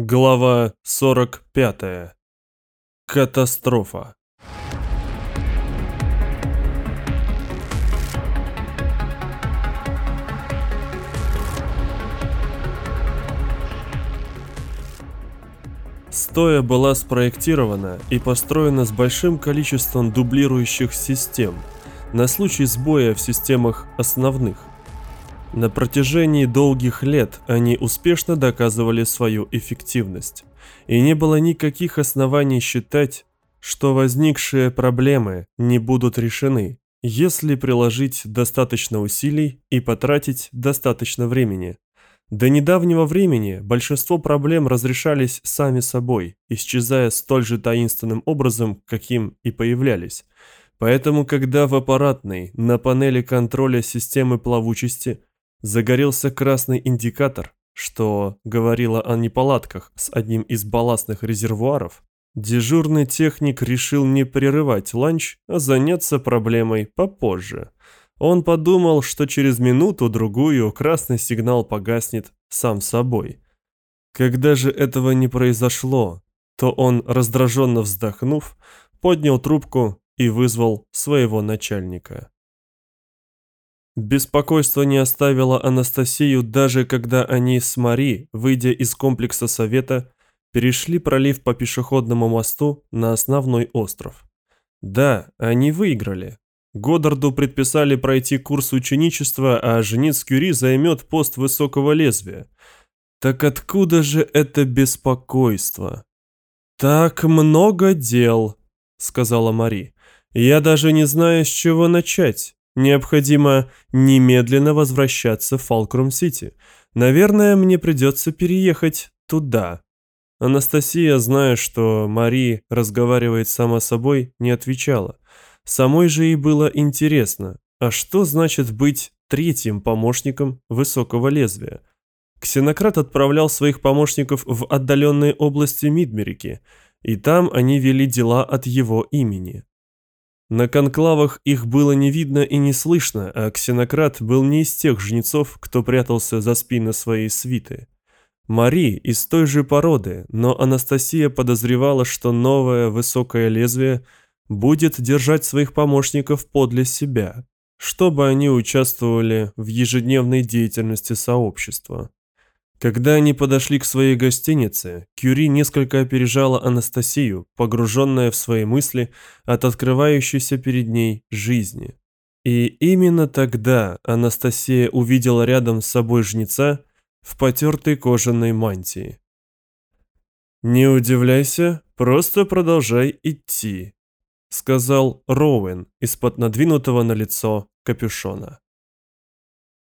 Глава 45. Катастрофа. Стоя была спроектирована и построена с большим количеством дублирующих систем на случай сбоя в системах основных. На протяжении долгих лет они успешно доказывали свою эффективность, и не было никаких оснований считать, что возникшие проблемы не будут решены, если приложить достаточно усилий и потратить достаточно времени. До недавнего времени большинство проблем разрешались сами собой, исчезая столь же таинственным образом, каким и появлялись. Поэтому, когда в аппаратной на панели контроля системы плавучести загорелся красный индикатор, что говорило о неполадках с одним из балластных резервуаров, дежурный техник решил не прерывать ланч, а заняться проблемой попозже. Он подумал, что через минуту-другую красный сигнал погаснет сам собой. Когда же этого не произошло, то он, раздраженно вздохнув, поднял трубку и вызвал своего начальника. Беспокойство не оставило Анастасию даже когда они с Мари, выйдя из комплекса совета, перешли пролив по пешеходному мосту на основной остров. Да, они выиграли. Годдарду предписали пройти курс ученичества, а жениц Кюри займет пост высокого лезвия. Так откуда же это беспокойство? «Так много дел», — сказала Мари. «Я даже не знаю, с чего начать. Необходимо немедленно возвращаться в Фалкрум-Сити. Наверное, мне придется переехать туда. Анастасия, зная, что Мари разговаривает сама собой, не отвечала. Самой же ей было интересно, а что значит быть третьим помощником высокого лезвия? Ксенократ отправлял своих помощников в отдаленные области Мидмерики, и там они вели дела от его имени. На конклавах их было не видно и не слышно, а ксенократ был не из тех жнецов, кто прятался за спины своей свиты. Мари из той же породы, но Анастасия подозревала, что новое высокое лезвие будет держать своих помощников подле себя, чтобы они участвовали в ежедневной деятельности сообщества. Когда они подошли к своей гостинице, Кюри несколько опережала Анастасию, погруженная в свои мысли от открывающейся перед ней жизни. И именно тогда Анастасия увидела рядом с собой жнеца в потертой кожаной мантии. «Не удивляйся, просто продолжай идти», — сказал Роуэн из-под надвинутого на лицо капюшона.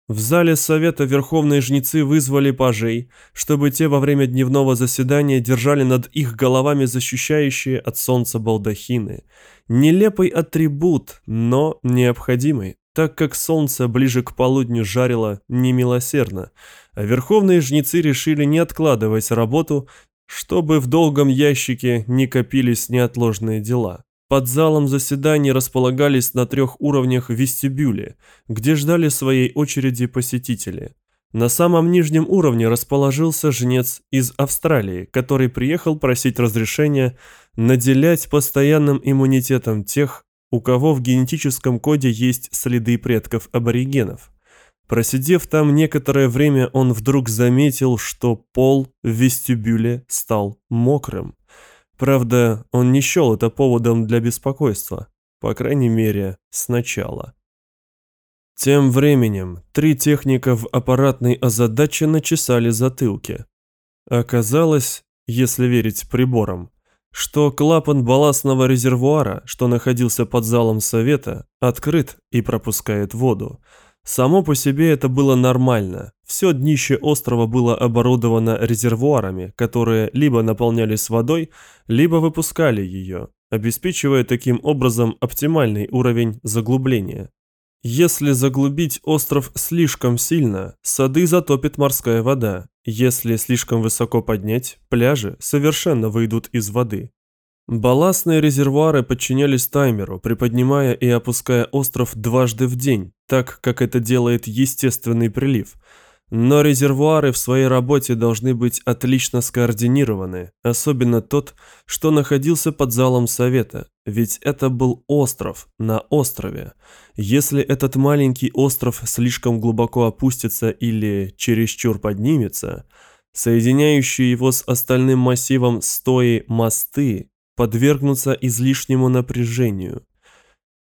В зале совета верховные жнецы вызвали пажей, чтобы те во время дневного заседания держали над их головами защищающие от солнца балдахины. Нелепый атрибут, но необходимый, так как солнце ближе к полудню жарило немилосердно, а верховные жнецы решили не откладывать работу, чтобы в долгом ящике не копились неотложные дела. Под залом заседаний располагались на трех уровнях вестибюли, где ждали своей очереди посетители. На самом нижнем уровне расположился жнец из Австралии, который приехал просить разрешения наделять постоянным иммунитетом тех, у кого в генетическом коде есть следы предков аборигенов. Просидев там некоторое время, он вдруг заметил, что пол в вестибюле стал мокрым. Правда, он не счел это поводом для беспокойства, по крайней мере, сначала. Тем временем три техника в аппаратной озадаченно чесали затылки. Оказалось, если верить приборам, что клапан балластного резервуара, что находился под залом совета, открыт и пропускает воду, Само по себе это было нормально. Все днище острова было оборудовано резервуарами, которые либо наполнялись водой, либо выпускали ее, обеспечивая таким образом оптимальный уровень заглубления. Если заглубить остров слишком сильно, сады затопит морская вода. Если слишком высоко поднять, пляжи совершенно выйдут из воды. Балластные резервуары подчинялись таймеру, приподнимая и опуская остров дважды в день, так как это делает естественный прилив. Но резервуары в своей работе должны быть отлично скоординированы, особенно тот, что находился под залом совета, ведь это был остров на острове. Если этот маленький остров слишком глубоко опустится или чересчур поднимется, соединяющие его с остальным массивом стои мосты подвергнутся излишнему напряжению.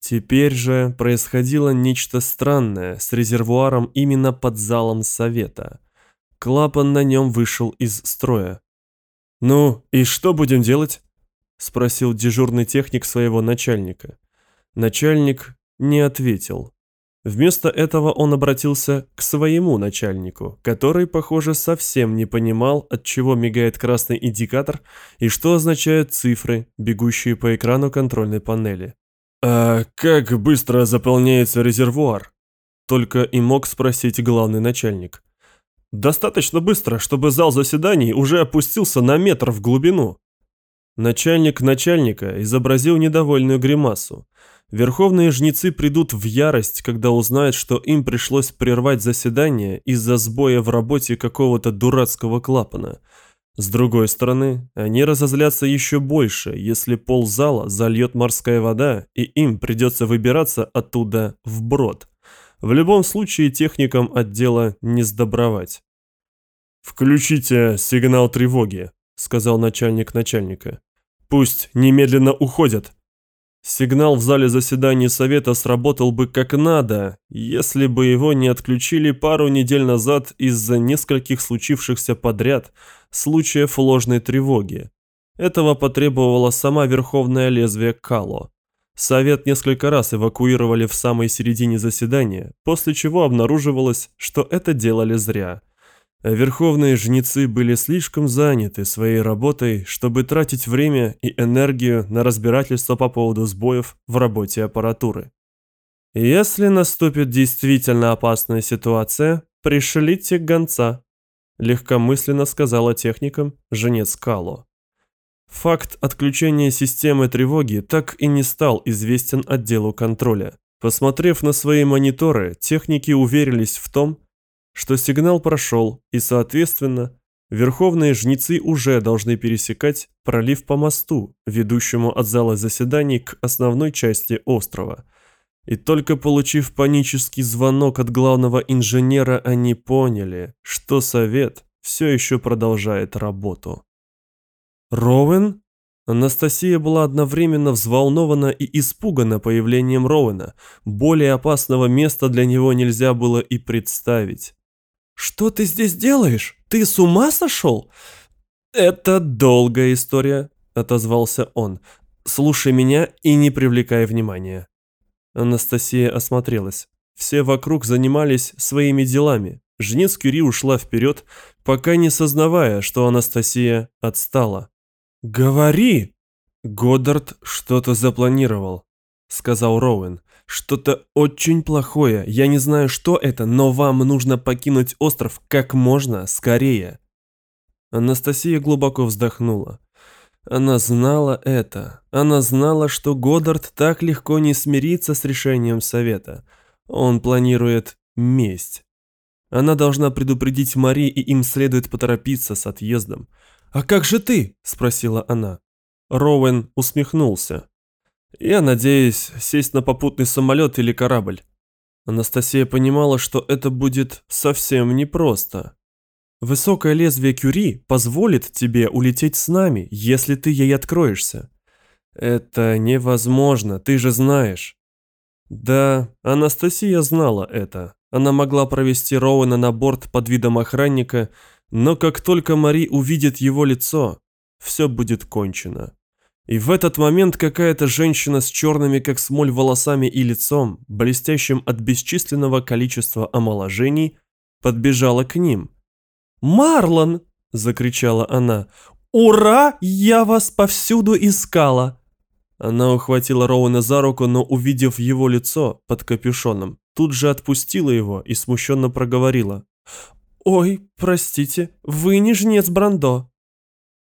Теперь же происходило нечто странное с резервуаром именно под залом совета. Клапан на нем вышел из строя. «Ну, и что будем делать?» – спросил дежурный техник своего начальника. Начальник не ответил. Вместо этого он обратился к своему начальнику, который, похоже, совсем не понимал, от чего мигает красный индикатор и что означают цифры, бегущие по экрану контрольной панели. «А как быстро заполняется резервуар?» Только и мог спросить главный начальник. «Достаточно быстро, чтобы зал заседаний уже опустился на метр в глубину». Начальник начальника изобразил недовольную гримасу. Верховные жнецы придут в ярость, когда узнают, что им пришлось прервать заседание из-за сбоя в работе какого-то дурацкого клапана – с другой стороны, они разозлятся еще больше, если пол зала зальет морская вода, и им придется выбираться оттуда вброд. В любом случае техникам отдела не сдобровать. «Включите сигнал тревоги», — сказал начальник начальника. «Пусть немедленно уходят». Сигнал в зале заседаний совета сработал бы как надо, если бы его не отключили пару недель назад из-за нескольких случившихся подряд случаев ложной тревоги. Этого потребовала сама Верховное Лезвие Кало. Совет несколько раз эвакуировали в самой середине заседания, после чего обнаруживалось, что это делали зря – Верховные жнецы были слишком заняты своей работой, чтобы тратить время и энергию на разбирательство по поводу сбоев в работе аппаратуры. «Если наступит действительно опасная ситуация, пришлите гонца», легкомысленно сказала техникам женец Кало. Факт отключения системы тревоги так и не стал известен отделу контроля. Посмотрев на свои мониторы, техники уверились в том, что сигнал прошел, и, соответственно, верховные жнецы уже должны пересекать пролив по мосту, ведущему от зала заседаний к основной части острова. И только получив панический звонок от главного инженера, они поняли, что совет все еще продолжает работу. Роуэн? Анастасия была одновременно взволнована и испугана появлением Роуэна. Более опасного места для него нельзя было и представить. «Что ты здесь делаешь? Ты с ума сошел?» «Это долгая история», — отозвался он. «Слушай меня и не привлекай внимания». Анастасия осмотрелась. Все вокруг занимались своими делами. Жнец Кюри ушла вперед, пока не сознавая, что Анастасия отстала. «Говори!» Годдард что-то запланировал, сказал Роуэн. Что-то очень плохое. Я не знаю, что это, но вам нужно покинуть остров как можно скорее. Анастасия глубоко вздохнула. Она знала это. Она знала, что Годдард так легко не смирится с решением совета. Он планирует месть. Она должна предупредить Мари, и им следует поторопиться с отъездом. «А как же ты?» – спросила она. Роуэн усмехнулся. Я надеюсь сесть на попутный самолет или корабль. Анастасия понимала, что это будет совсем непросто. Высокое лезвие Кюри позволит тебе улететь с нами, если ты ей откроешься. Это невозможно, ты же знаешь. Да, Анастасия знала это. Она могла провести Роуэна на борт под видом охранника, но как только Мари увидит его лицо, все будет кончено. И в этот момент какая-то женщина с черными как смоль волосами и лицом, блестящим от бесчисленного количества омоложений, подбежала к ним. «Марлон!» – закричала она. «Ура! Я вас повсюду искала!» Она ухватила Роуэна за руку, но, увидев его лицо под капюшоном, тут же отпустила его и смущенно проговорила. «Ой, простите, вы не жнец Брандо».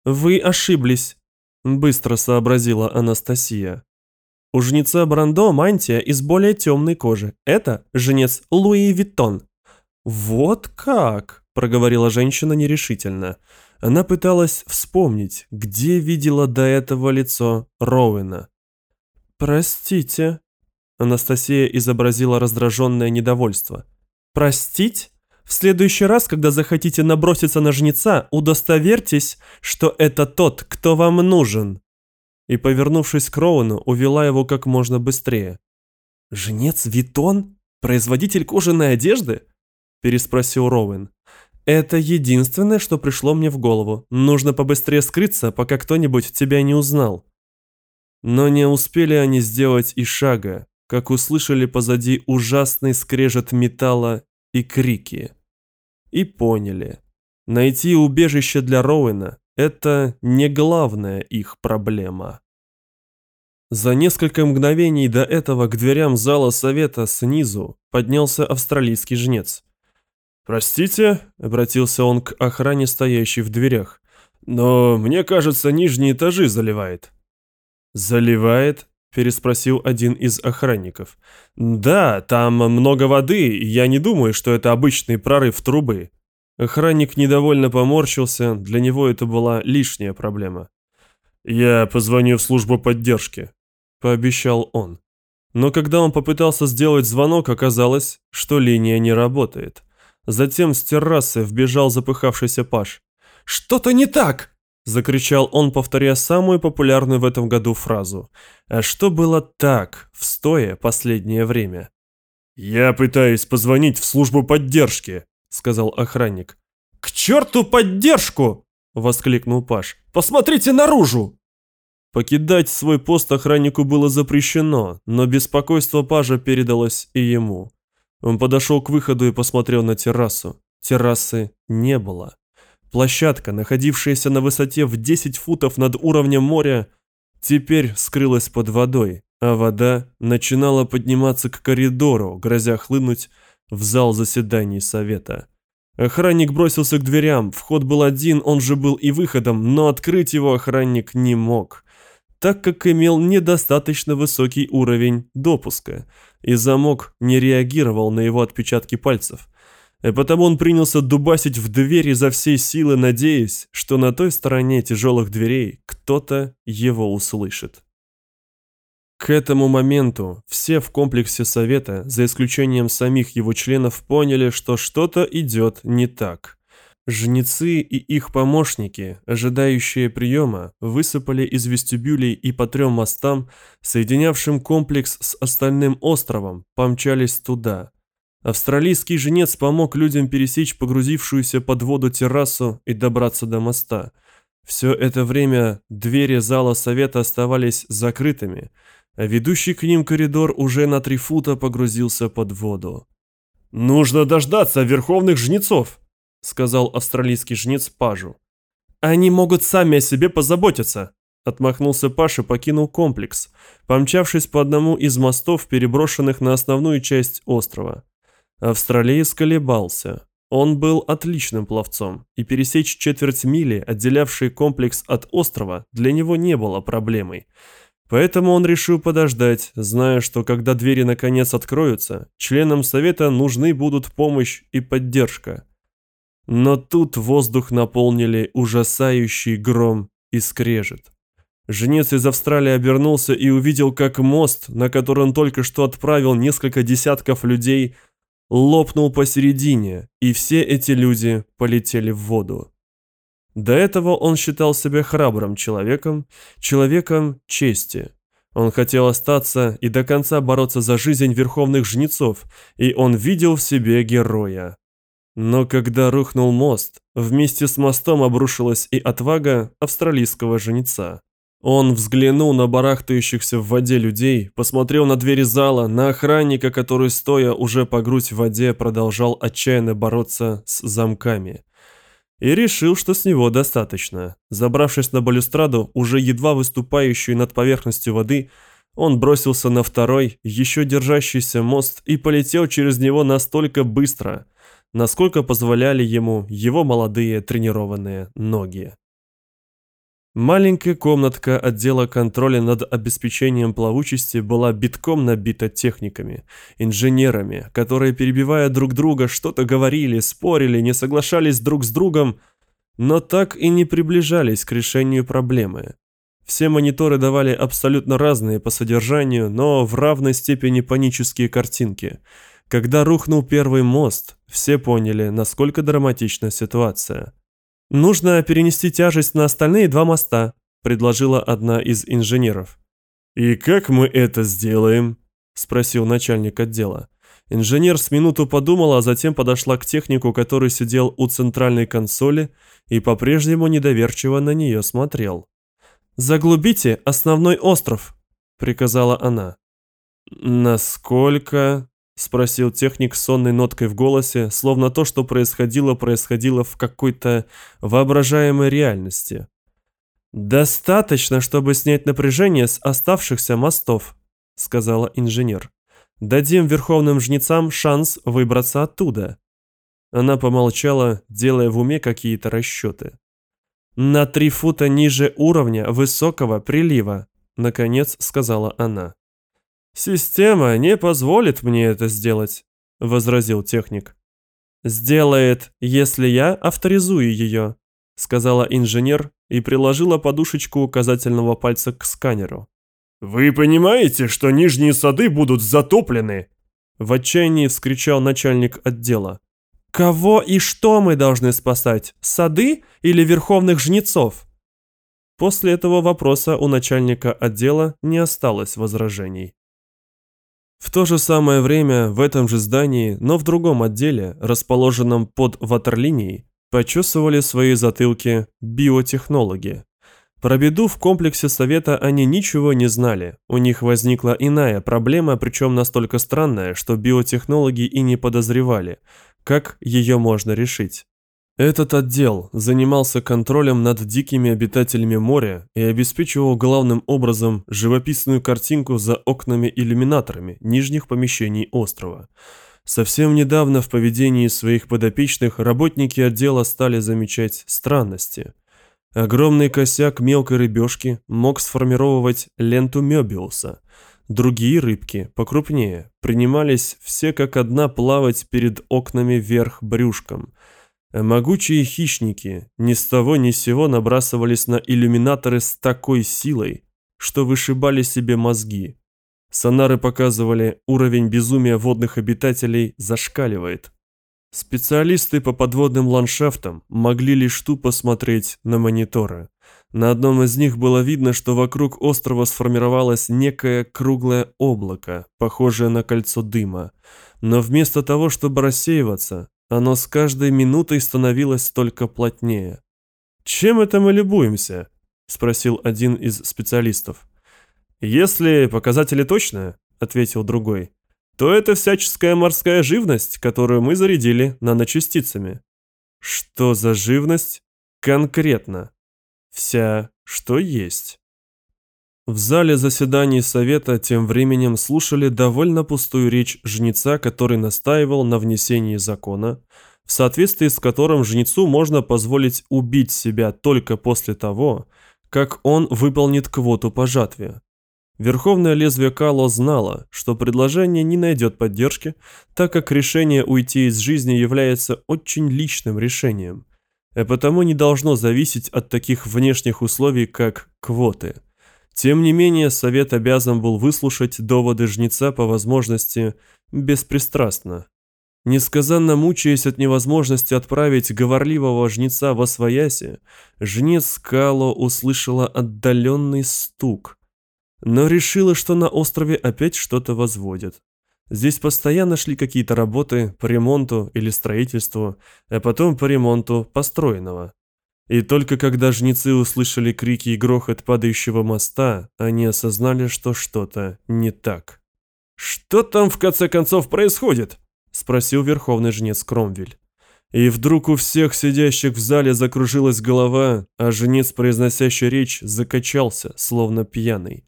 «Вы ошиблись. Быстро сообразила Анастасия. У жнеца Брандо мантия из более темной кожи. Это жнец Луи Виттон. «Вот как?» – проговорила женщина нерешительно. Она пыталась вспомнить, где видела до этого лицо Роуэна. «Простите», – Анастасия изобразила раздраженное недовольство. «Простить? В следующий раз, когда захотите наброситься на жнеца, удостоверьтесь, что это тот, кто вам нужен». И, повернувшись к Роуэну, увела его как можно быстрее. «Жнец Витон? Производитель кожаной одежды?» – переспросил Роуэн. «Это единственное, что пришло мне в голову. Нужно побыстрее скрыться, пока кто-нибудь тебя не узнал». Но не успели они сделать и шага, как услышали позади ужасный скрежет металла и крики. И поняли. Найти убежище для Роуэна – это не главная их проблема. За несколько мгновений до этого к дверям зала совета снизу поднялся австралийский жнец. «Простите», — обратился он к охране, стоящей в дверях, «но мне кажется, нижние этажи заливает». «Заливает?» – переспросил один из охранников. «Да, там много воды, я не думаю, что это обычный прорыв трубы». Охранник недовольно поморщился, для него это была лишняя проблема. «Я позвоню в службу поддержки», пообещал он. Но когда он попытался сделать звонок, оказалось, что линия не работает. Затем с террасы вбежал запыхавшийся Паш. «Что-то не так!» – закричал он, повторяя самую популярную в этом году фразу. «А что было так в стое последнее время?» «Я пытаюсь позвонить в службу поддержки», – сказал охранник. «К черту поддержку!» – воскликнул Паш. «Посмотрите наружу!» Покидать свой пост охраннику было запрещено, но беспокойство пажа передалось и ему. Он подошел к выходу и посмотрел на террасу. Террасы не было. Площадка, находившаяся на высоте в 10 футов над уровнем моря, теперь скрылась под водой, а вода начинала подниматься к коридору, грозя хлынуть в зал заседаний совета. Охранник бросился к дверям, вход был один, он же был и выходом, но открыть его охранник не мог так как имел недостаточно высокий уровень допуска, и замок не реагировал на его отпечатки пальцев. И потому он принялся дубасить в дверь изо всей силы, надеясь, что на той стороне тяжелых дверей кто-то его услышит. К этому моменту все в комплексе совета, за исключением самих его членов, поняли, что что-то идет не так. Жнецы и их помощники, ожидающие приема, высыпали из вестибюлей и по трем мостам, соединявшим комплекс с остальным островом, помчались туда. Австралийский жнец помог людям пересечь погрузившуюся под воду террасу и добраться до моста. Все это время двери зала совета оставались закрытыми, а ведущий к ним коридор уже на три фута погрузился под воду. «Нужно дождаться верховных жнецов!» сказал австралийский жнец Пажу. «Они могут сами о себе позаботиться», – отмахнулся Паш и покинул комплекс, помчавшись по одному из мостов, переброшенных на основную часть острова. Австралиец колебался. Он был отличным пловцом, и пересечь четверть мили, отделявший комплекс от острова, для него не было проблемой. Поэтому он решил подождать, зная, что когда двери наконец откроются, членам совета нужны будут помощь и поддержка. Но тут воздух наполнили ужасающий гром и скрежет. Жнец из Австралии обернулся и увидел, как мост, на который он только что отправил несколько десятков людей, лопнул посередине, и все эти люди полетели в воду. До этого он считал себя храбрым человеком, человеком чести. Он хотел остаться и до конца бороться за жизнь верховных жнецов, и он видел в себе героя. Но когда рухнул мост, вместе с мостом обрушилась и отвага австралийского женица. Он взглянул на барахтающихся в воде людей, посмотрел на двери зала, на охранника, который, стоя уже по грудь в воде, продолжал отчаянно бороться с замками. И решил, что с него достаточно. Забравшись на балюстраду, уже едва выступающую над поверхностью воды, он бросился на второй, еще держащийся мост и полетел через него настолько быстро, насколько позволяли ему его молодые тренированные ноги. Маленькая комнатка отдела контроля над обеспечением плавучести была битком набита техниками, инженерами, которые, перебивая друг друга, что-то говорили, спорили, не соглашались друг с другом, но так и не приближались к решению проблемы. Все мониторы давали абсолютно разные по содержанию, но в равной степени панические картинки. Когда рухнул первый мост, все поняли, насколько драматична ситуация. «Нужно перенести тяжесть на остальные два моста», – предложила одна из инженеров. «И как мы это сделаем?» – спросил начальник отдела. Инженер с минуту подумала, а затем подошла к технику, который сидел у центральной консоли и по-прежнему недоверчиво на нее смотрел. «Заглубите основной остров», – приказала она. «Насколько?» Спросил техник с сонной ноткой в голосе, словно то, что происходило, происходило в какой-то воображаемой реальности. «Достаточно, чтобы снять напряжение с оставшихся мостов», — сказала инженер. «Дадим верховным жнецам шанс выбраться оттуда». Она помолчала, делая в уме какие-то расчеты. «На три фута ниже уровня высокого прилива», — наконец сказала она. «Система не позволит мне это сделать», — возразил техник. «Сделает, если я авторизую ее», — сказала инженер и приложила подушечку указательного пальца к сканеру. «Вы понимаете, что нижние сады будут затоплены?» В отчаянии вскричал начальник отдела. «Кого и что мы должны спасать? Сады или верховных жнецов?» После этого вопроса у начальника отдела не осталось возражений. В то же самое время в этом же здании, но в другом отделе, расположенном под ватерлинией, почесывали свои затылки биотехнологи. Про беду в комплексе совета они ничего не знали. У них возникла иная проблема, причем настолько странная, что биотехнологи и не подозревали, как ее можно решить. Этот отдел занимался контролем над дикими обитателями моря и обеспечивал главным образом живописную картинку за окнами-иллюминаторами нижних помещений острова. Совсем недавно в поведении своих подопечных работники отдела стали замечать странности. Огромный косяк мелкой рыбешки мог сформировать ленту Мёбиуса. Другие рыбки, покрупнее, принимались все как одна плавать перед окнами вверх брюшком – Могучие хищники ни с того ни с сего набрасывались на иллюминаторы с такой силой, что вышибали себе мозги. Сонары показывали, уровень безумия водных обитателей зашкаливает. Специалисты по подводным ландшафтам могли лишь тупо смотреть на мониторы. На одном из них было видно, что вокруг острова сформировалось некое круглое облако, похожее на кольцо дыма. Но вместо того, чтобы рассеиваться, оно с каждой минутой становилось только плотнее. «Чем это мы любуемся?» – спросил один из специалистов. «Если показатели точные», – ответил другой, – «то это всяческая морская живность, которую мы зарядили наночастицами». «Что за живность?» «Конкретно. Вся, что есть». В зале заседаний совета тем временем слушали довольно пустую речь жнеца, который настаивал на внесении закона, в соответствии с которым жнецу можно позволить убить себя только после того, как он выполнит квоту по жатве. Верховное лезвие Кало знало, что предложение не найдет поддержки, так как решение уйти из жизни является очень личным решением, а потому не должно зависеть от таких внешних условий, как квоты – тем не менее, совет обязан был выслушать доводы жнеца по возможности беспристрастно. Несказанно мучаясь от невозможности отправить говорливого жнеца во свояси, жнец Кало услышала отдаленный стук, но решила, что на острове опять что-то возводят. Здесь постоянно шли какие-то работы по ремонту или строительству, а потом по ремонту построенного. И только когда жнецы услышали крики и грохот падающего моста, они осознали, что что-то не так. «Что там в конце концов происходит?» – спросил верховный жнец Кромвель. И вдруг у всех сидящих в зале закружилась голова, а жнец, произносящий речь, закачался, словно пьяный.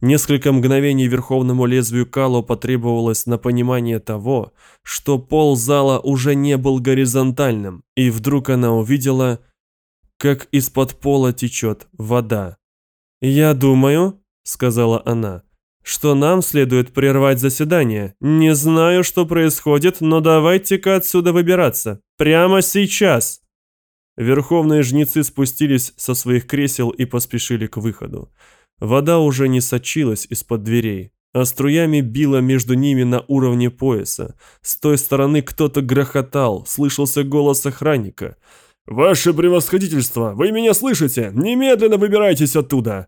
Несколько мгновений верховному лезвию Кало потребовалось на понимание того, что пол зала уже не был горизонтальным, и вдруг она увидела – как из-под пола течет вода. «Я думаю», — сказала она, — «что нам следует прервать заседание. Не знаю, что происходит, но давайте-ка отсюда выбираться. Прямо сейчас!» Верховные жнецы спустились со своих кресел и поспешили к выходу. Вода уже не сочилась из-под дверей, а струями била между ними на уровне пояса. С той стороны кто-то грохотал, слышался голос охранника. «Ваше превосходительство, вы меня слышите? Немедленно выбирайтесь оттуда!»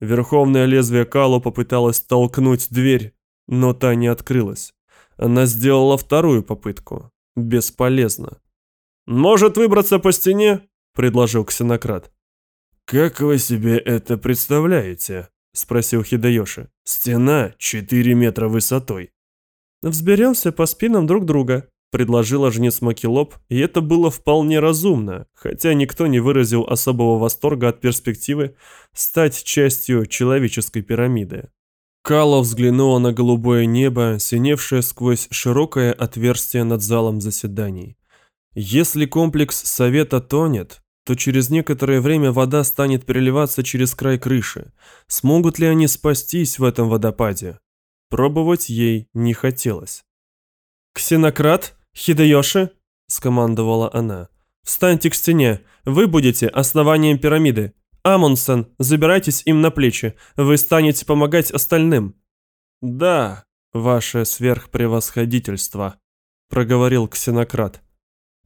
Верховное лезвие Кало попыталось толкнуть дверь, но та не открылась. Она сделала вторую попытку. Бесполезно. «Может выбраться по стене?» – предложил Ксенократ. «Как вы себе это представляете?» – спросил Хидайоши. «Стена 4 метра высотой». «Взберемся по спинам друг друга», – предложила жнец Макелоп, и это было вполне разумно, хотя никто не выразил особого восторга от перспективы стать частью человеческой пирамиды. Кало взглянула на голубое небо, синевшее сквозь широкое отверстие над залом заседаний. Если комплекс совета тонет, то через некоторое время вода станет переливаться через край крыши. Смогут ли они спастись в этом водопаде? Пробовать ей не хотелось. «Ксенократ, Хидеёши», — скомандовала она, — «встаньте к стене, вы будете основанием пирамиды. Амундсен, забирайтесь им на плечи, вы станете помогать остальным». «Да, ваше сверхпревосходительство», — проговорил Ксенократ.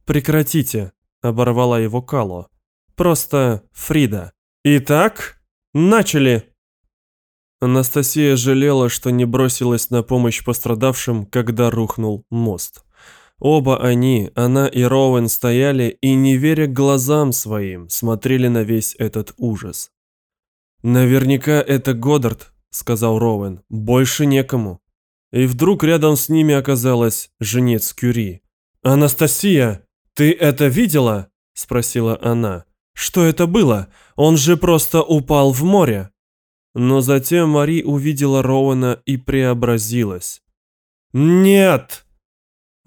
«Прекратите», — оборвала его Кало. «Просто Фрида». «Итак, начали!» Анастасия жалела, что не бросилась на помощь пострадавшим, когда рухнул мост. Оба они, она и Роуэн, стояли и, не веря глазам своим, смотрели на весь этот ужас. «Наверняка это Годдард», — сказал Роуэн, — «больше некому». И вдруг рядом с ними оказалась женец Кюри. «Анастасия!» «Ты это видела?» – спросила она. «Что это было? Он же просто упал в море». Но затем Мари увидела Роуэна и преобразилась. «Нет!» –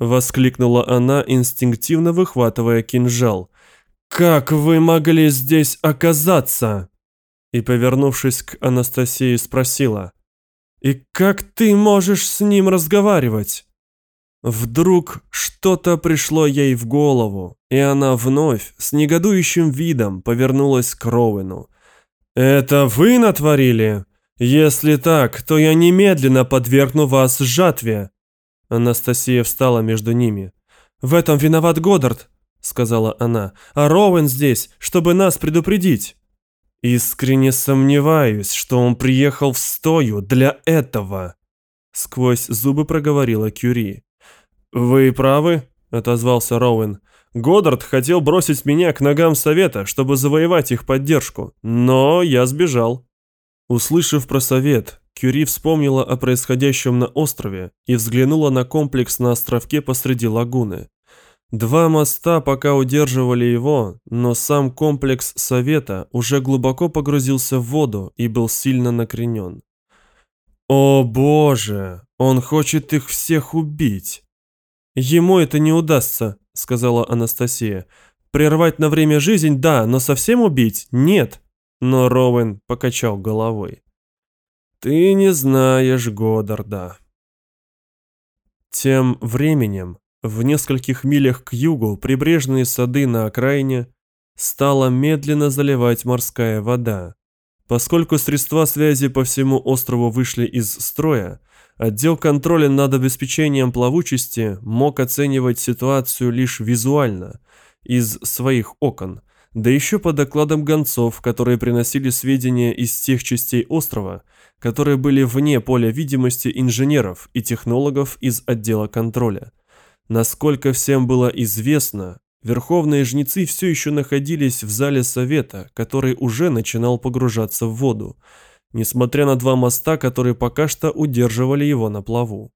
воскликнула она, инстинктивно выхватывая кинжал. «Как вы могли здесь оказаться?» И, повернувшись к Анастасии, спросила. «И как ты можешь с ним разговаривать?» Вдруг что-то пришло ей в голову, и она вновь с негодующим видом повернулась к Роуэну. «Это вы натворили? Если так, то я немедленно подвергну вас жатве». Анастасия встала между ними. «В этом виноват Годдард», — сказала она, — «а Роуэн здесь, чтобы нас предупредить». «Искренне сомневаюсь, что он приехал в стою для этого», — сквозь зубы проговорила Кюри. «Вы правы», — отозвался Роуэн. «Годдард хотел бросить меня к ногам совета, чтобы завоевать их поддержку, но я сбежал». Услышав про совет, Кюри вспомнила о происходящем на острове и взглянула на комплекс на островке посреди лагуны. Два моста пока удерживали его, но сам комплекс совета уже глубоко погрузился в воду и был сильно накренен. «О боже, он хочет их всех убить!» «Ему это не удастся», — сказала Анастасия. «Прервать на время жизнь – да, но совсем убить – нет». Но Роуэн покачал головой. «Ты не знаешь Годдарда». Тем временем, в нескольких милях к югу, прибрежные сады на окраине стала медленно заливать морская вода. Поскольку средства связи по всему острову вышли из строя, Отдел контроля над обеспечением плавучести мог оценивать ситуацию лишь визуально, из своих окон, да еще по докладам гонцов, которые приносили сведения из тех частей острова, которые были вне поля видимости инженеров и технологов из отдела контроля. Насколько всем было известно, верховные жнецы все еще находились в зале совета, который уже начинал погружаться в воду, несмотря на два моста, которые пока что удерживали его на плаву.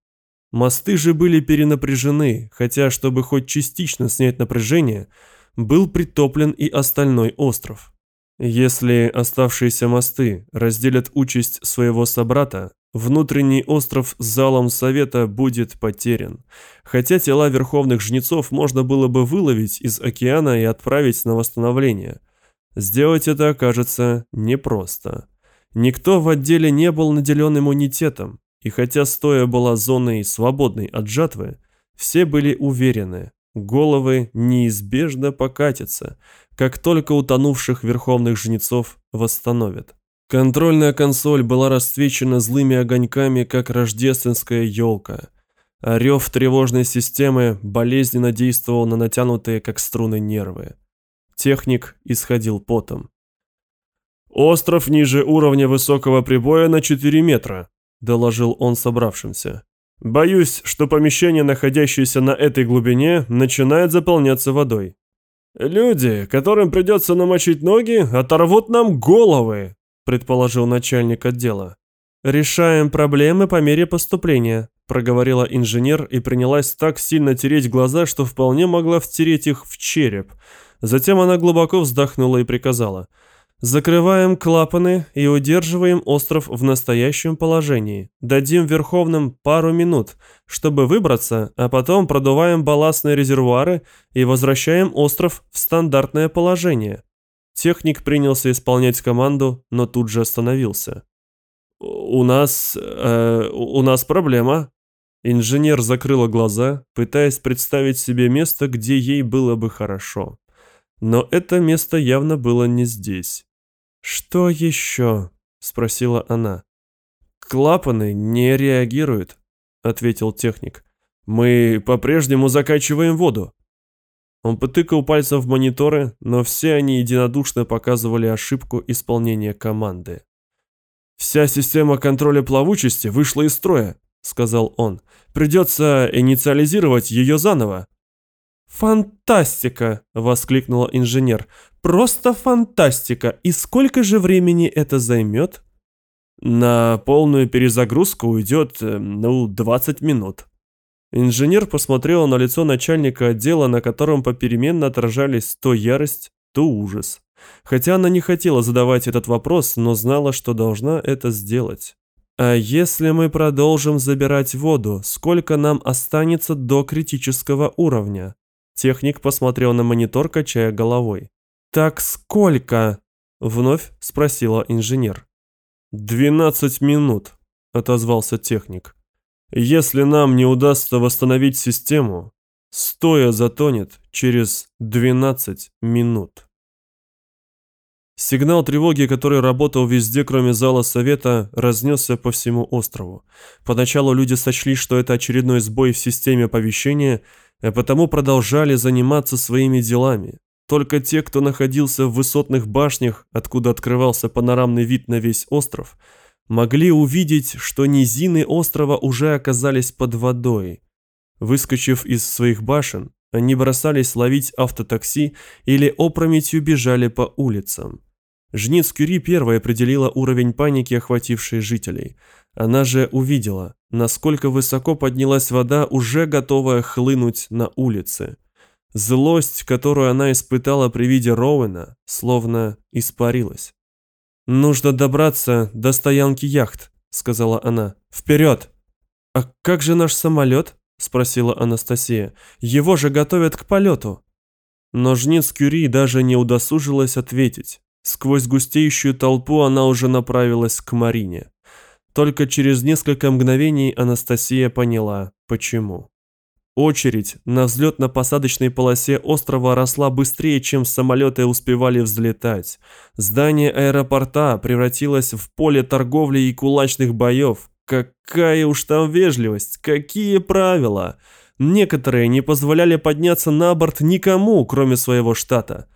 Мосты же были перенапряжены, хотя, чтобы хоть частично снять напряжение, был притоплен и остальной остров. Если оставшиеся мосты разделят участь своего собрата, внутренний остров с залом совета будет потерян, хотя тела верховных жнецов можно было бы выловить из океана и отправить на восстановление – Сделать это окажется непросто. Никто в отделе не был наделен иммунитетом, и хотя стоя была зоной свободной от жатвы, все были уверены, головы неизбежно покатятся, как только утонувших верховных жнецов восстановят. Контрольная консоль была расцвечена злыми огоньками, как рождественская елка. А рев тревожной системы болезненно действовал на натянутые, как струны, нервы. Техник исходил потом. «Остров ниже уровня высокого прибоя на 4 метра», – доложил он собравшимся. «Боюсь, что помещение, находящееся на этой глубине, начинает заполняться водой. Люди, которым придется намочить ноги, оторвут нам головы, предположил начальник отдела. «Решаем проблемы по мере поступления», – проговорила инженер и принялась так сильно тереть глаза, что вполне могла втереть их в череп. Затем она глубоко вздохнула и приказала. «Закрываем клапаны и удерживаем остров в настоящем положении. Дадим Верховным пару минут, чтобы выбраться, а потом продуваем балластные резервуары и возвращаем остров в стандартное положение. Техник принялся исполнять команду, но тут же остановился. «У нас... Э, у нас проблема». Инженер закрыла глаза, пытаясь представить себе место, где ей было бы хорошо. Но это место явно было не здесь. «Что еще?» – спросила она. «Клапаны не реагируют», – ответил техник. «Мы по-прежнему закачиваем воду». Он потыкал пальцем в мониторы, но все они единодушно показывали ошибку исполнения команды. «Вся система контроля плавучести вышла из строя», — сказал он. «Придется инициализировать ее заново». «Фантастика!» — воскликнула инженер. «Просто фантастика! И сколько же времени это займет?» «На полную перезагрузку уйдет, э, ну, 20 минут», Инженер посмотрел на лицо начальника отдела, на котором попеременно отражались то ярость, то ужас. Хотя она не хотела задавать этот вопрос, но знала, что должна это сделать. «А если мы продолжим забирать воду, сколько нам останется до критического уровня?» Техник посмотрел на монитор, качая головой. «Так сколько?» – вновь спросила инженер. «Двенадцать минут», – отозвался техник. Если нам не удастся восстановить систему, стоя затонет через 12 минут. Сигнал тревоги, который работал везде, кроме зала совета, разнесся по всему острову. Поначалу люди сочли, что это очередной сбой в системе оповещения, а потому продолжали заниматься своими делами. Только те, кто находился в высотных башнях, откуда открывался панорамный вид на весь остров – могли увидеть, что низины острова уже оказались под водой. Выскочив из своих башен, они бросались ловить автотакси или опрометью бежали по улицам. Жниц Кюри первой определила уровень паники, охватившей жителей. Она же увидела, насколько высоко поднялась вода, уже готовая хлынуть на улицы. Злость, которую она испытала при виде Роуэна, словно испарилась. «Нужно добраться до стоянки яхт», — сказала она. «Вперед!» «А как же наш самолет?» — спросила Анастасия. «Его же готовят к полету». Но жнец Кюри даже не удосужилась ответить. Сквозь густеющую толпу она уже направилась к Марине. Только через несколько мгновений Анастасия поняла, почему. Очередь на взлетно-посадочной полосе острова росла быстрее, чем самолеты успевали взлетать. Здание аэропорта превратилось в поле торговли и кулачных боев. Какая уж там вежливость, какие правила! Некоторые не позволяли подняться на борт никому, кроме своего штата.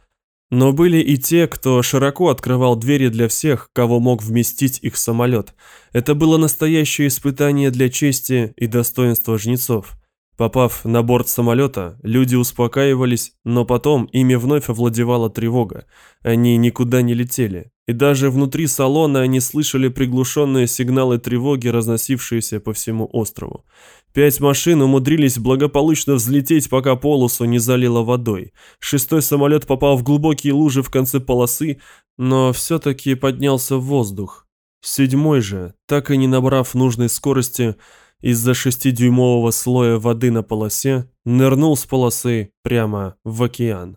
Но были и те, кто широко открывал двери для всех, кого мог вместить их самолет. Это было настоящее испытание для чести и достоинства жнецов. Попав на борт самолета, люди успокаивались, но потом ими вновь овладевала тревога. Они никуда не летели. И даже внутри салона они слышали приглушенные сигналы тревоги, разносившиеся по всему острову. Пять машин умудрились благополучно взлететь, пока полосу не залило водой. Шестой самолет попал в глубокие лужи в конце полосы, но все-таки поднялся в воздух. Седьмой же, так и не набрав нужной скорости, из-за шестидюймового слоя воды на полосе нырнул с полосы прямо в океан.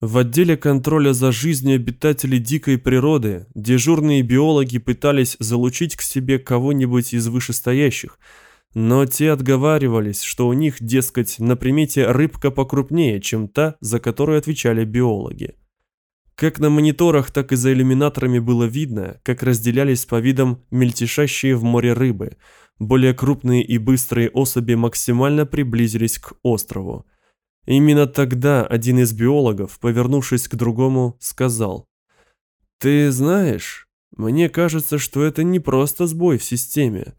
В отделе контроля за жизнью обитателей дикой природы дежурные биологи пытались залучить к себе кого-нибудь из вышестоящих, но те отговаривались, что у них, дескать, на примете рыбка покрупнее, чем та, за которую отвечали биологи. Как на мониторах, так и за иллюминаторами было видно, как разделялись по видам мельтешащие в море рыбы. Более крупные и быстрые особи максимально приблизились к острову. Именно тогда один из биологов, повернувшись к другому, сказал. «Ты знаешь, мне кажется, что это не просто сбой в системе.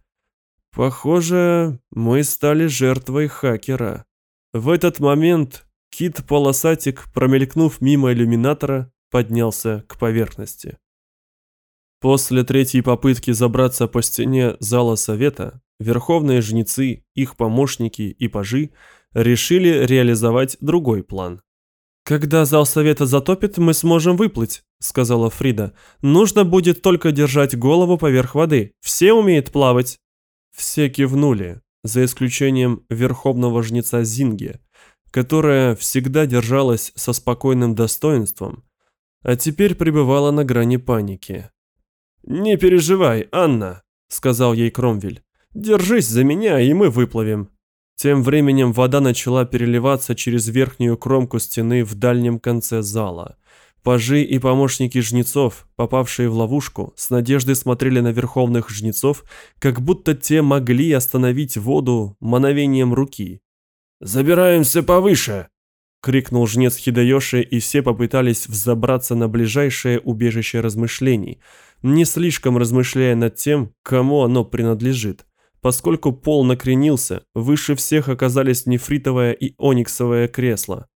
Похоже, мы стали жертвой хакера». В этот момент кит-полосатик, промелькнув мимо иллюминатора, поднялся к поверхности. После третьей попытки забраться по стене зала совета, верховные жнецы, их помощники и пажи решили реализовать другой план. «Когда зал совета затопит, мы сможем выплыть», — сказала Фрида. «Нужно будет только держать голову поверх воды. Все умеют плавать». Все кивнули, за исключением верховного жнеца Зинги, которая всегда держалась со спокойным достоинством, а теперь пребывала на грани паники. «Не переживай, Анна», — сказал ей Кромвель. «Держись за меня, и мы выплывем». Тем временем вода начала переливаться через верхнюю кромку стены в дальнем конце зала. Пажи и помощники жнецов, попавшие в ловушку, с надеждой смотрели на верховных жнецов, как будто те могли остановить воду мановением руки. «Забираемся повыше!» — крикнул жнец Хидайоши, и все попытались взобраться на ближайшее убежище размышлений, не слишком размышляя над тем, кому оно принадлежит. Поскольку пол накренился, выше всех оказались нефритовое и ониксовое кресло.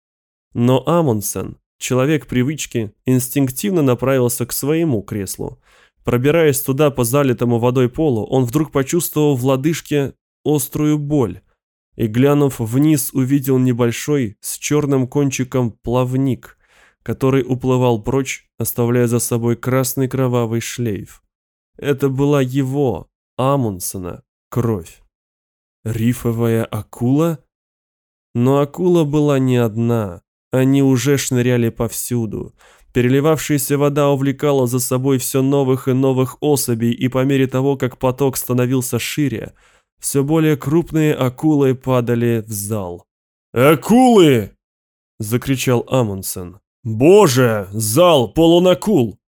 Но Амундсен, человек привычки, инстинктивно направился к своему креслу. Пробираясь туда по залитому водой полу, он вдруг почувствовал в лодыжке острую боль и, глянув вниз, увидел небольшой с черным кончиком плавник, который уплывал прочь, оставляя за собой красный кровавый шлейф. Это была его, Амундсена, кровь. Рифовая акула? Но акула была не одна. Они уже шныряли повсюду. Переливавшаяся вода увлекала за собой все новых и новых особей, и по мере того, как поток становился шире, все более крупные акулы падали в зал. «Акулы!» — закричал Амундсен. «Боже, зал полон акул!»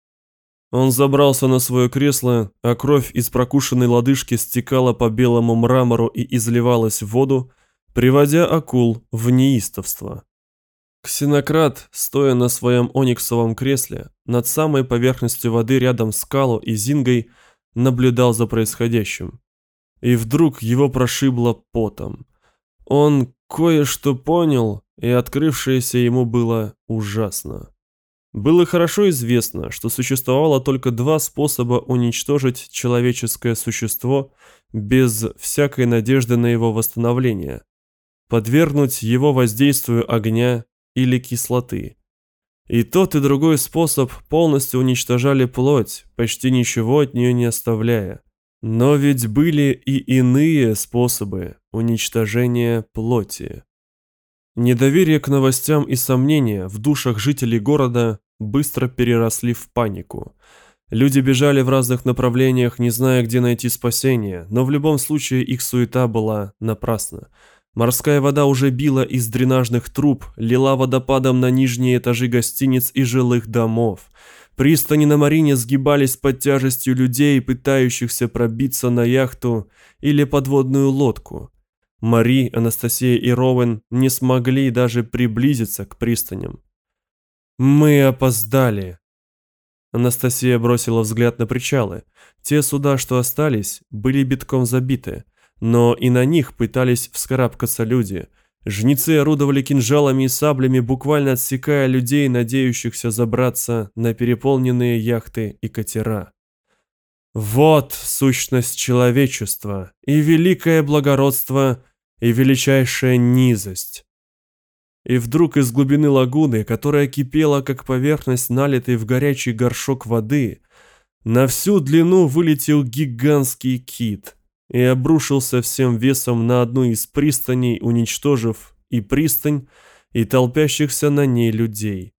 Он забрался на свое кресло, а кровь из прокушенной лодыжки стекала по белому мрамору и изливалась в воду, приводя акул в неистовство. Ксенократ, стоя на своем ониксовом кресле, над самой поверхностью воды рядом с Калу и Зингой, наблюдал за происходящим. И вдруг его прошибло потом. Он кое-что понял, и открывшееся ему было ужасно. Было хорошо известно, что существовало только два способа уничтожить человеческое существо без всякой надежды на его восстановление. Подвергнуть его воздействию огня или кислоты. И тот и другой способ полностью уничтожали плоть, почти ничего от нее не оставляя. Но ведь были и иные способы уничтожения плоти. Недоверие к новостям и сомнения в душах жителей города быстро переросли в панику. Люди бежали в разных направлениях, не зная, где найти спасение, но в любом случае их суета была напрасна. Морская вода уже била из дренажных труб, лила водопадом на нижние этажи гостиниц и жилых домов. Пристани на Марине сгибались под тяжестью людей, пытающихся пробиться на яхту или подводную лодку. Мари, Анастасия и Роуэн не смогли даже приблизиться к пристаням. «Мы опоздали!» Анастасия бросила взгляд на причалы. Те суда, что остались, были битком забиты, но и на них пытались вскарабкаться люди. Жнецы орудовали кинжалами и саблями, буквально отсекая людей, надеющихся забраться на переполненные яхты и катера. Вот сущность человечества и великое благородство и величайшая низость. И вдруг из глубины лагуны, которая кипела, как поверхность, налитой в горячий горшок воды, на всю длину вылетел гигантский кит и обрушился всем весом на одну из пристаней, уничтожив и пристань, и толпящихся на ней людей.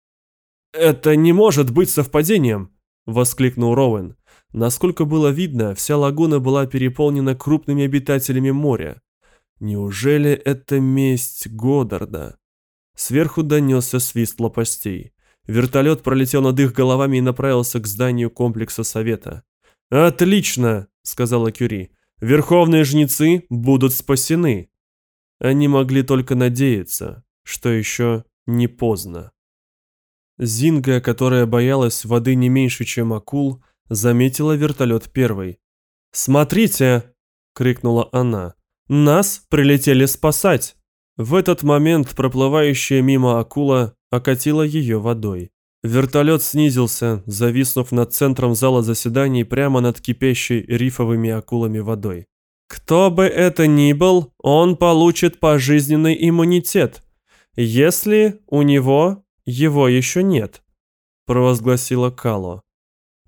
«Это не может быть совпадением!» — воскликнул Роуэн. Насколько было видно, вся лагуна была переполнена крупными обитателями моря. Неужели это месть Годдарда? Сверху донесся свист лопастей. Вертолет пролетел над их головами и направился к зданию комплекса совета. «Отлично!» — сказала Кюри. «Верховные жнецы будут спасены!» Они могли только надеяться, что еще не поздно. Зинга, которая боялась воды не меньше, чем акул, заметила вертолет первой. «Смотрите!» — крикнула она. «Нас прилетели спасать!» В этот момент проплывающая мимо акула окатила ее водой. Вертолет снизился, зависнув над центром зала заседаний прямо над кипящей рифовыми акулами водой. «Кто бы это ни был, он получит пожизненный иммунитет, если у него его еще нет», – провозгласила Кало.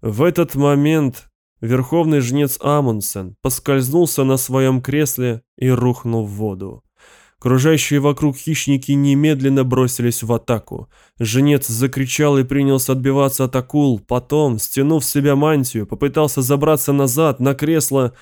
В этот момент верховный жнец Амундсен поскользнулся на своем кресле и рухнул в воду. Кружащие вокруг хищники немедленно бросились в атаку. Женец закричал и принялся отбиваться от акул, потом, стянув с себя мантию, попытался забраться назад на кресло,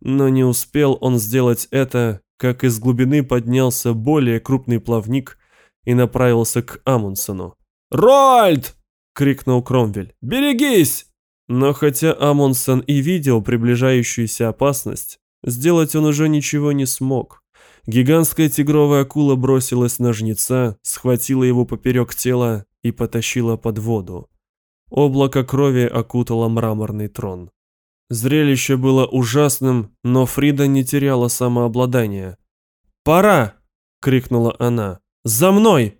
но не успел он сделать это, как из глубины поднялся более крупный плавник и направился к Амундсену. «Рольд!» — крикнул Кромвель. «Берегись!» Но хотя Амундсен и видел приближающуюся опасность, сделать он уже ничего не смог. Гигантская тигровая акула бросилась на жнеца, схватила его поперек тела и потащила под воду. Облако крови окутало мраморный трон. Зрелище было ужасным, но Фрида не теряла самообладания. «Пора!» — крикнула она. «За мной!»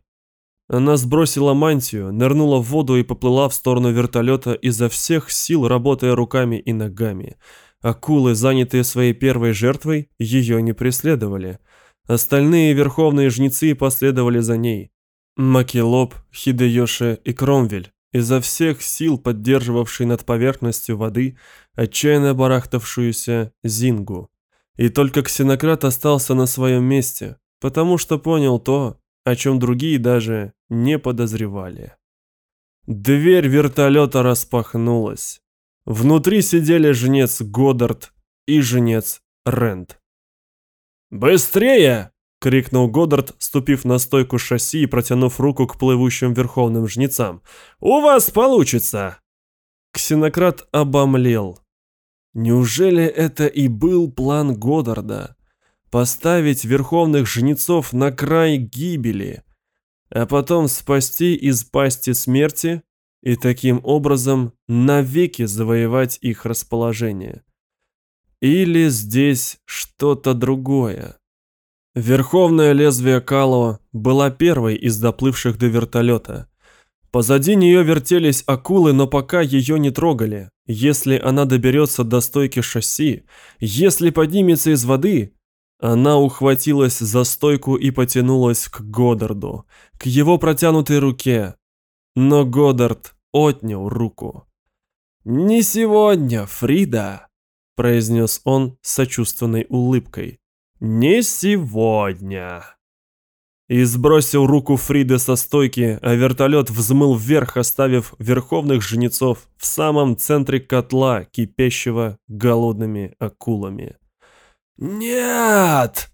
Она сбросила мантию, нырнула в воду и поплыла в сторону вертолета изо всех сил, работая руками и ногами. Акулы, занятые своей первой жертвой, ее не преследовали. Остальные верховные жнецы последовали за ней. Макелоп, Хидеёши и Кромвель, изо всех сил поддерживавший над поверхностью воды отчаянно барахтавшуюся Зингу. И только ксенократ остался на своем месте, потому что понял то, о чем другие даже не подозревали. Дверь вертолета распахнулась. Внутри сидели жнец Годдард и жнец Рент. «Быстрее!» — крикнул Годдард, ступив на стойку шасси и протянув руку к плывущим верховным жнецам. «У вас получится!» Ксенократ обомлел. Неужели это и был план Годдарда? поставить верховных жнецов на край гибели, а потом спасти из пасти смерти и таким образом навеки завоевать их расположение. Или здесь что-то другое. Верховное лезвие Кало была первой из доплывших до вертолета. Позади нее вертелись акулы, но пока ее не трогали. Если она доберется до стойки шасси, если поднимется из воды, она ухватилась за стойку и потянулась к Годдарду, к его протянутой руке. Но Годдард отнял руку. «Не сегодня, Фрида!» – произнес он с сочувственной улыбкой. «Не сегодня!» И сбросил руку Фриды со стойки, а вертолет взмыл вверх, оставив верховных жнецов в самом центре котла, кипящего голодными акулами. «Нет!» –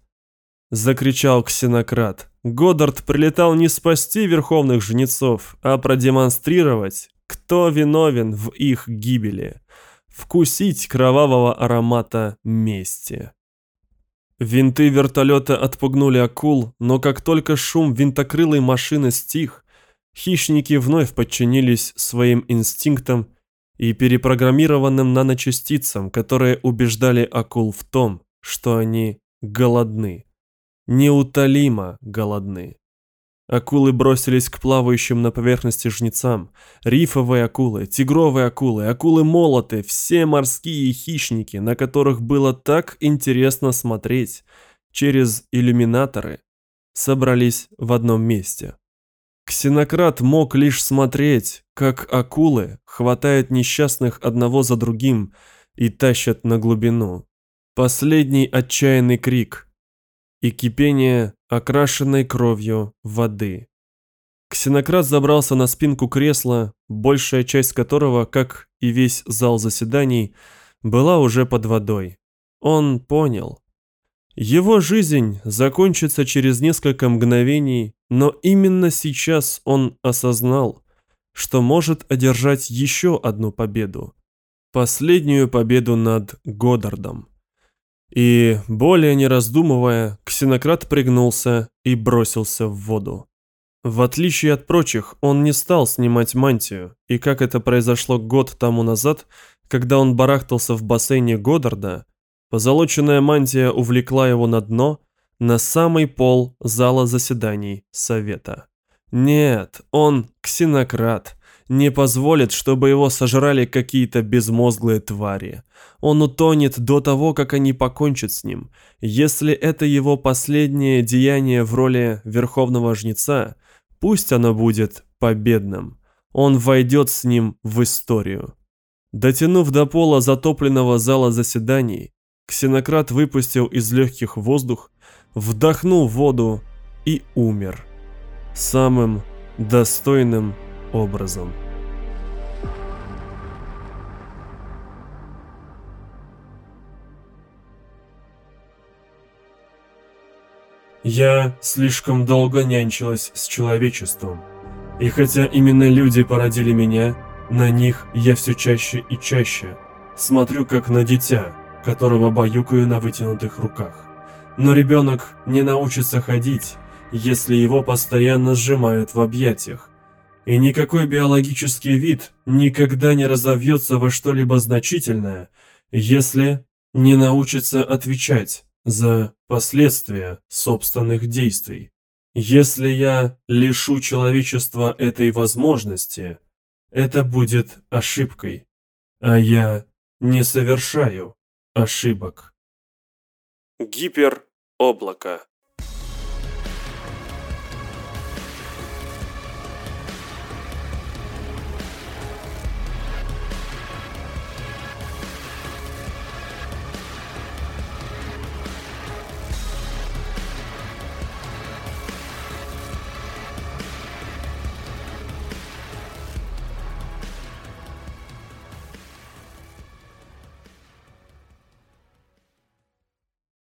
закричал ксенократ. Годдард прилетал не спасти верховных жнецов, а продемонстрировать, кто виновен в их гибели, вкусить кровавого аромата мести. Винты вертолета отпугнули акул, но как только шум винтокрылой машины стих, хищники вновь подчинились своим инстинктам и перепрограммированным наночастицам, которые убеждали акул в том, что они голодны. Неутолимо голодны. Акулы бросились к плавающим на поверхности жнецам. Рифовые акулы, тигровые акулы, акулы-молоты, все морские хищники, на которых было так интересно смотреть через иллюминаторы, собрались в одном месте. Ксенократ мог лишь смотреть, как акулы хватают несчастных одного за другим и тащат на глубину. Последний отчаянный крик и кипение окрашенной кровью воды. Ксенократ забрался на спинку кресла, большая часть которого, как и весь зал заседаний, была уже под водой. Он понял. Его жизнь закончится через несколько мгновений, но именно сейчас он осознал, что может одержать еще одну победу. Последнюю победу над Годдардом. И, более не раздумывая, ксенократ пригнулся и бросился в воду. В отличие от прочих, он не стал снимать мантию, и как это произошло год тому назад, когда он барахтался в бассейне Годдарда, позолоченная мантия увлекла его на дно, на самый пол зала заседаний Совета. Нет, он ксенократ, не позволит, чтобы его сожрали какие-то безмозглые твари. Он утонет до того, как они покончат с ним. Если это его последнее деяние в роли Верховного Жнеца, Пусть оно будет победным. Он войдет с ним в историю. Дотянув до пола затопленного зала заседаний, ксенократ выпустил из легких воздух, вдохнул воду и умер. Самым достойным образом. Я слишком долго нянчилась с человечеством. И хотя именно люди породили меня, на них я все чаще и чаще смотрю как на дитя, которого баюкаю на вытянутых руках. Но ребенок не научится ходить, если его постоянно сжимают в объятиях. И никакой биологический вид никогда не разовьется во что-либо значительное, если не научится отвечать за последствия собственных действий. Если я лишу человечества этой возможности, это будет ошибкой, а я не совершаю ошибок. Гипероблако